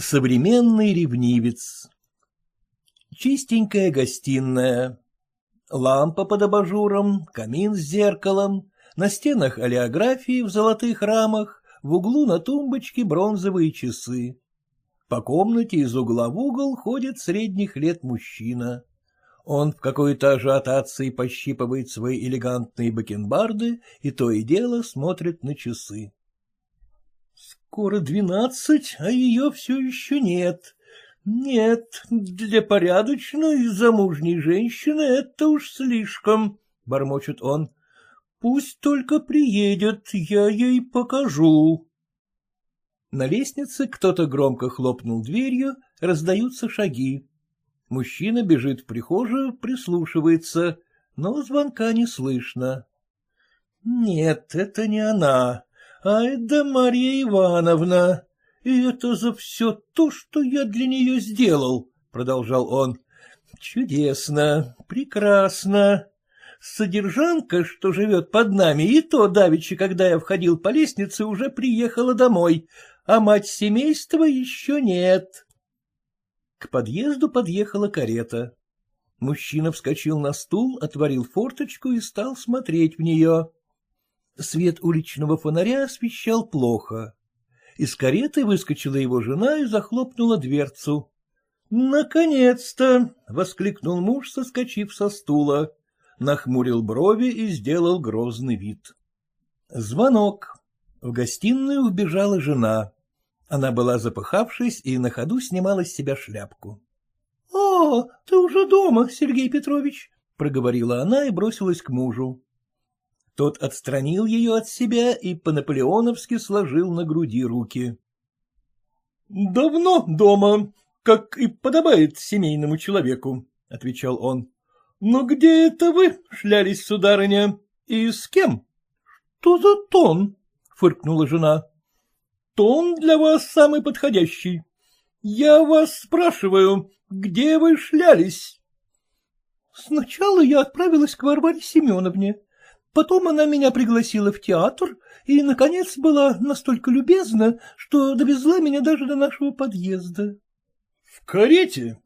Современный ревнивец Чистенькая гостиная. Лампа под абажуром, камин с зеркалом, на стенах олеографии в золотых рамах, в углу на тумбочке бронзовые часы. По комнате из угла в угол ходит средних лет мужчина. Он в какой-то ажиотации пощипывает свои элегантные бакенбарды и то и дело смотрит на часы. Скоро двенадцать, а ее все еще нет. Нет, для порядочной замужней женщины это уж слишком, — бормочет он. Пусть только приедет, я ей покажу. На лестнице кто-то громко хлопнул дверью, раздаются шаги. Мужчина бежит в прихожую, прислушивается, но звонка не слышно. Нет, это не она, а это Марья Ивановна. И это за все то, что я для нее сделал, — продолжал он. Чудесно, прекрасно. Содержанка, что живет под нами, и то давеча, когда я входил по лестнице, уже приехала домой, а мать семейства еще нет. К подъезду подъехала карета. Мужчина вскочил на стул, отворил форточку и стал смотреть в нее. Свет уличного фонаря освещал плохо. Из кареты выскочила его жена и захлопнула дверцу. «Наконец-то!» — воскликнул муж, соскочив со стула. Нахмурил брови и сделал грозный вид. Звонок. В гостиную убежала жена. Она была запыхавшись и на ходу снимала с себя шляпку. — А, ты уже дома, Сергей Петрович, — проговорила она и бросилась к мужу. Тот отстранил ее от себя и по-наполеоновски сложил на груди руки. — Давно дома, как и подобает семейному человеку, — отвечал он. — Но где это вы шлялись, сударыня, и с кем? — Что за тон? — фыркнула жена тон для вас самый подходящий. Я вас спрашиваю, где вы шлялись? Сначала я отправилась к Варваре Семеновне, потом она меня пригласила в театр и, наконец, была настолько любезна, что довезла меня даже до нашего подъезда. — В карете?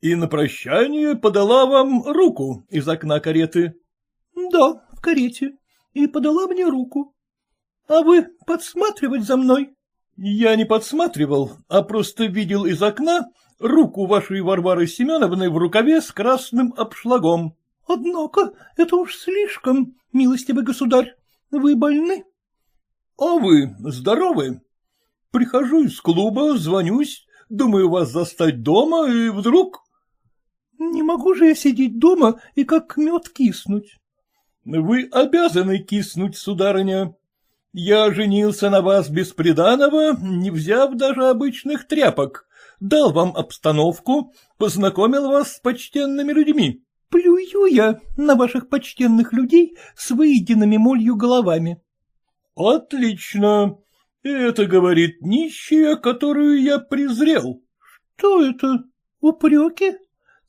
И на прощание подала вам руку из окна кареты? — Да, в карете, и подала мне руку. — А вы подсматривать за мной? Я не подсматривал, а просто видел из окна руку вашей Варвары Семеновны в рукаве с красным обшлагом. — Однако это уж слишком, милостивый государь. Вы больны? — А вы здоровы? Прихожу из клуба, звонюсь, думаю вас застать дома, и вдруг... — Не могу же я сидеть дома и как мед киснуть. — Вы обязаны киснуть, сударыня. Я женился на вас без приданого, не взяв даже обычных тряпок, дал вам обстановку, познакомил вас с почтенными людьми. Плюю я на ваших почтенных людей с выеденными молью головами. Отлично. Это говорит нищая, которую я презрел. Что это? Упреки?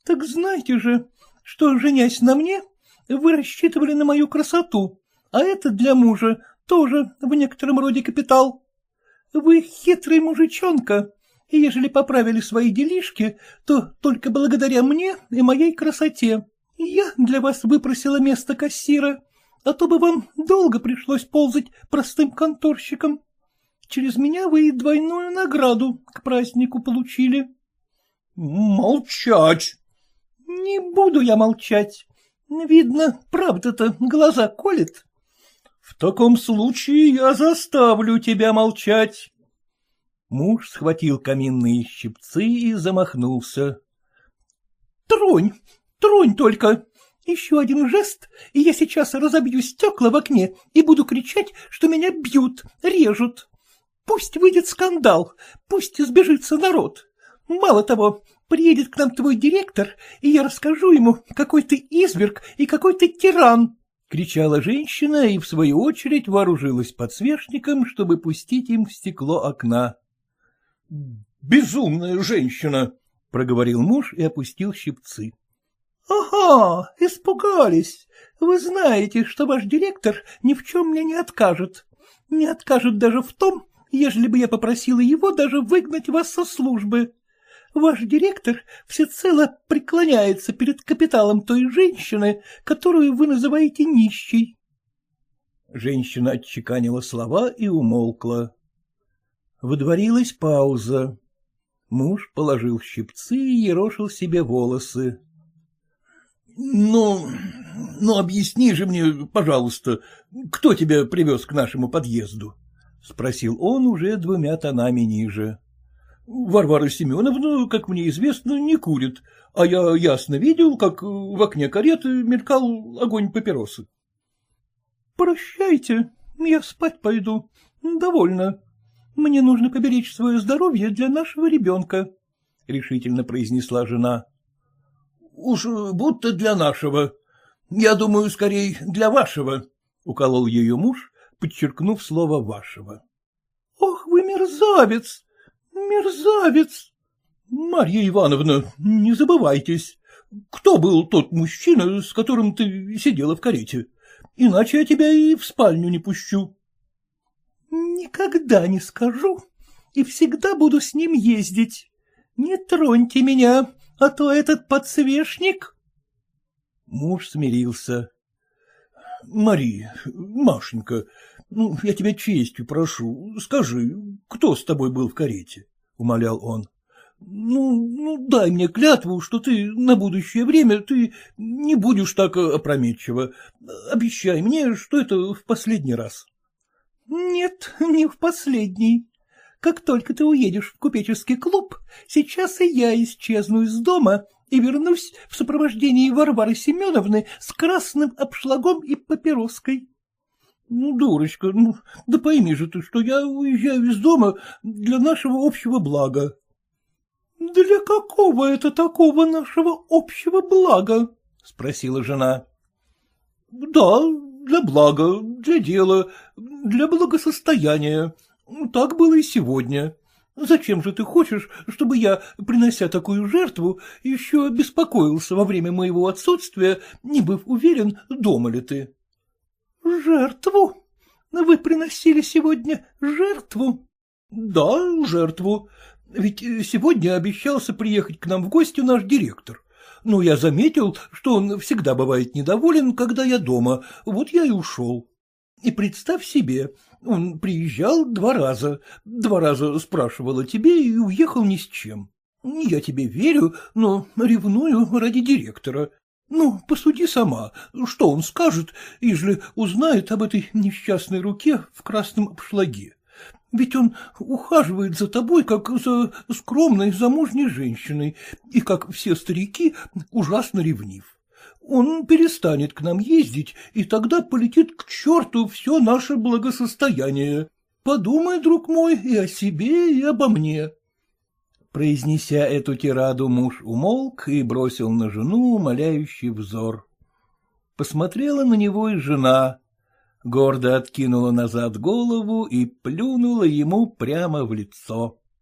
Так знаете же, что, женясь на мне, вы рассчитывали на мою красоту, а это для мужа тоже в некотором роде капитал. Вы хитрый мужичонка, и ежели поправили свои делишки, то только благодаря мне и моей красоте. Я для вас выпросила место кассира, а то бы вам долго пришлось ползать простым конторщиком. Через меня вы и двойную награду к празднику получили. — Молчать! — Не буду я молчать. Видно, правда-то глаза колет. В таком случае я заставлю тебя молчать. Муж схватил каминные щипцы и замахнулся. — Тронь, тронь только! Еще один жест, и я сейчас разобью стекла в окне и буду кричать, что меня бьют, режут. Пусть выйдет скандал, пусть сбежится народ. Мало того, приедет к нам твой директор, и я расскажу ему, какой ты изверг и какой ты тиран. — кричала женщина и, в свою очередь, вооружилась подсвечником, чтобы пустить им в стекло окна. — Безумная женщина! — проговорил муж и опустил щипцы. — Ага, испугались. Вы знаете, что ваш директор ни в чем мне не откажет. Не откажет даже в том, ежели бы я попросила его даже выгнать вас со службы. Ваш директор всецело преклоняется перед капиталом той женщины, которую вы называете нищей. Женщина отчеканила слова и умолкла. Выдворилась пауза. Муж положил щипцы и ерошил себе волосы. — Ну, ну, объясни же мне, пожалуйста, кто тебя привез к нашему подъезду? — спросил он уже двумя тонами ниже. — Варвара Семеновна, как мне известно, не курит, а я ясно видел, как в окне кареты мелькал огонь папиросы. — Прощайте, я спать пойду. Довольно. Мне нужно поберечь свое здоровье для нашего ребенка, — решительно произнесла жена. — Уж будто для нашего. Я думаю, скорее, для вашего, — уколол ее муж, подчеркнув слово «вашего». — Ох вы мерзавец! Мерзавец! Марья Ивановна, не забывайтесь. Кто был тот мужчина, с которым ты сидела в карете? Иначе я тебя и в спальню не пущу. — Никогда не скажу и всегда буду с ним ездить. Не троньте меня, а то этот подсвечник... Муж смирился. — Мари, Машенька, ну, я тебя честью прошу, скажи, кто с тобой был в карете? — умолял он. — Ну, ну, дай мне клятву, что ты на будущее время ты не будешь так опрометчиво. Обещай мне, что это в последний раз. — Нет, не в последний. Как только ты уедешь в купеческий клуб, сейчас и я исчезну из дома и вернусь в сопровождении Варвары Семеновны с красным обшлагом и папироской. — Ну, дурочка, ну, да пойми же ты, что я уезжаю из дома для нашего общего блага. — Для какого это такого нашего общего блага? — спросила жена. — Да, для блага, для дела, для благосостояния. Так было и сегодня. Зачем же ты хочешь, чтобы я, принося такую жертву, еще беспокоился во время моего отсутствия, не быв уверен, дома ли ты? — Жертву? Вы приносили сегодня жертву? — Да, жертву. Ведь сегодня обещался приехать к нам в гости наш директор. Но я заметил, что он всегда бывает недоволен, когда я дома, вот я и ушел. И представь себе, он приезжал два раза, два раза спрашивал о тебе и уехал ни с чем. Я тебе верю, но ревную ради директора. Ну, посуди сама, что он скажет, ежели узнает об этой несчастной руке в красном обшлаге. Ведь он ухаживает за тобой, как за скромной замужней женщиной, и, как все старики, ужасно ревнив. Он перестанет к нам ездить, и тогда полетит к черту все наше благосостояние. Подумай, друг мой, и о себе, и обо мне. Произнеся эту тираду, муж умолк и бросил на жену умоляющий взор. Посмотрела на него и жена, гордо откинула назад голову и плюнула ему прямо в лицо.